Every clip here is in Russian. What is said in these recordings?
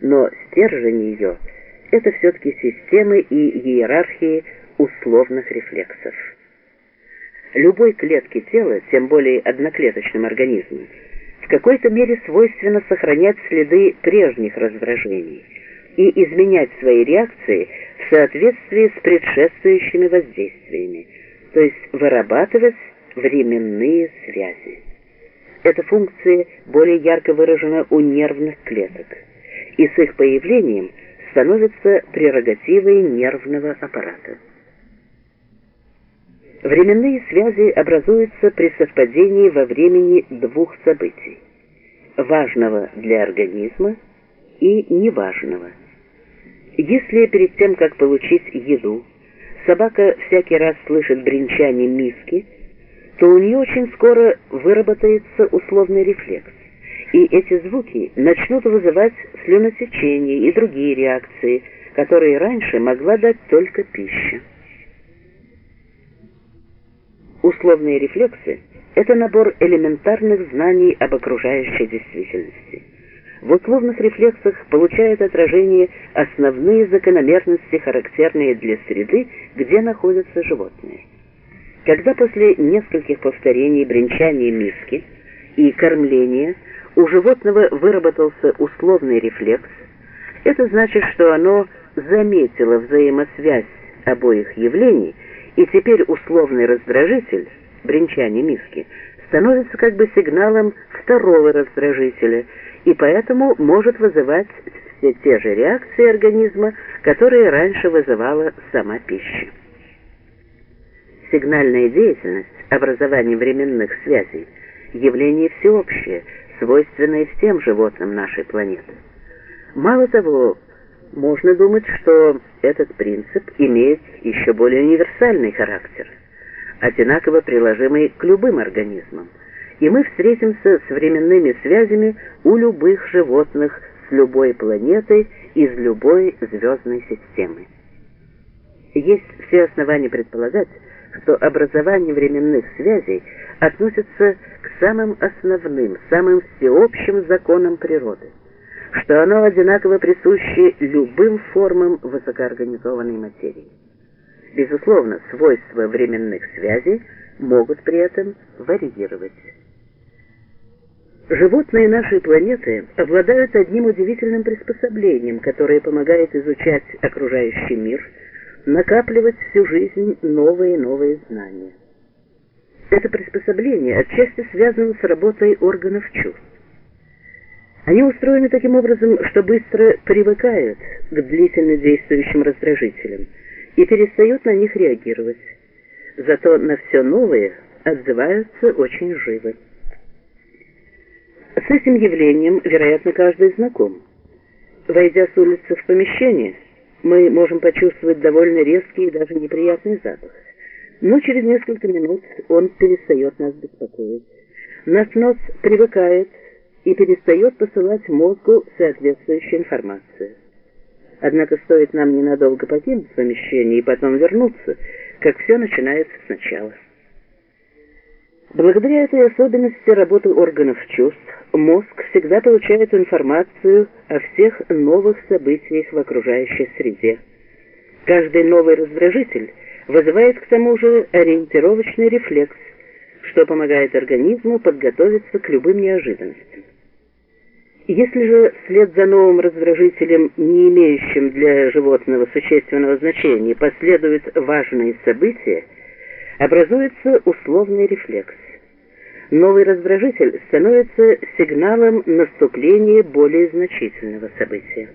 но стержень ее – это все-таки системы и иерархии условных рефлексов. Любой клетке тела, тем более одноклеточным организмам, в какой-то мере свойственно сохранять следы прежних раздражений и изменять свои реакции в соответствии с предшествующими воздействиями, то есть вырабатывать временные связи. Эта функция более ярко выражена у нервных клеток, и с их появлением становится прерогативой нервного аппарата. Временные связи образуются при совпадении во времени двух событий – важного для организма и неважного. Если перед тем, как получить еду, собака всякий раз слышит бренчание миски, то у нее очень скоро выработается условный рефлекс, и эти звуки начнут вызывать слюнотечение и другие реакции, которые раньше могла дать только пища. Условные рефлексы – это набор элементарных знаний об окружающей действительности. В условных рефлексах получают отражение основные закономерности, характерные для среды, где находятся животные. Когда после нескольких повторений бренчания миски и кормления у животного выработался условный рефлекс, это значит, что оно заметило взаимосвязь обоих явлений – и теперь условный раздражитель, бренчание миски, становится как бы сигналом второго раздражителя, и поэтому может вызывать все те же реакции организма, которые раньше вызывала сама пища. Сигнальная деятельность, образование временных связей, явление всеобщее, свойственное всем животным нашей планеты. Мало того, можно думать, что этот принцип имеет еще более универсальный характер, одинаково приложимый к любым организмам, и мы встретимся с временными связями у любых животных с любой планетой из любой звездной системы. Есть все основания предполагать, что образование временных связей относится к самым основным, самым всеобщим законам природы что оно одинаково присуще любым формам высокоорганизованной материи. Безусловно, свойства временных связей могут при этом варьировать. Животные нашей планеты обладают одним удивительным приспособлением, которое помогает изучать окружающий мир, накапливать всю жизнь новые и новые знания. Это приспособление отчасти связано с работой органов чувств. Они устроены таким образом, что быстро привыкают к длительно действующим раздражителям и перестают на них реагировать. Зато на все новое отзываются очень живо. С этим явлением, вероятно, каждый знаком. Войдя с улицы в помещение, мы можем почувствовать довольно резкий и даже неприятный запах. Но через несколько минут он перестает нас беспокоить. Наш нос привыкает и перестает посылать мозгу соответствующую информацию. Однако стоит нам ненадолго покинуть помещение и потом вернуться, как все начинается сначала. Благодаря этой особенности работы органов чувств, мозг всегда получает информацию о всех новых событиях в окружающей среде. Каждый новый раздражитель вызывает к тому же ориентировочный рефлекс, что помогает организму подготовиться к любым неожиданностям. Если же вслед за новым раздражителем, не имеющим для животного существенного значения, последуют важные события, образуется условный рефлекс. Новый раздражитель становится сигналом наступления более значительного события.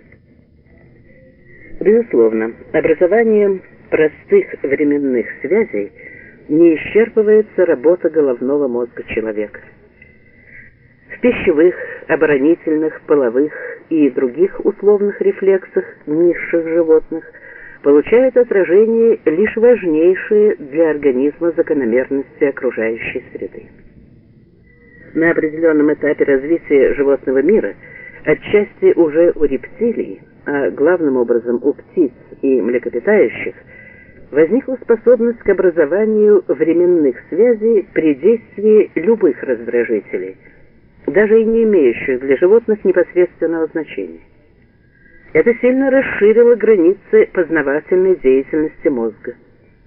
Безусловно, образованием простых временных связей не исчерпывается работа головного мозга человека. В пищевых, оборонительных, половых и других условных рефлексах низших животных получают отражение лишь важнейшие для организма закономерности окружающей среды. На определенном этапе развития животного мира, отчасти уже у рептилий, а главным образом у птиц и млекопитающих, возникла способность к образованию временных связей при действии любых раздражителей – даже и не имеющих для животных непосредственного значения. Это сильно расширило границы познавательной деятельности мозга.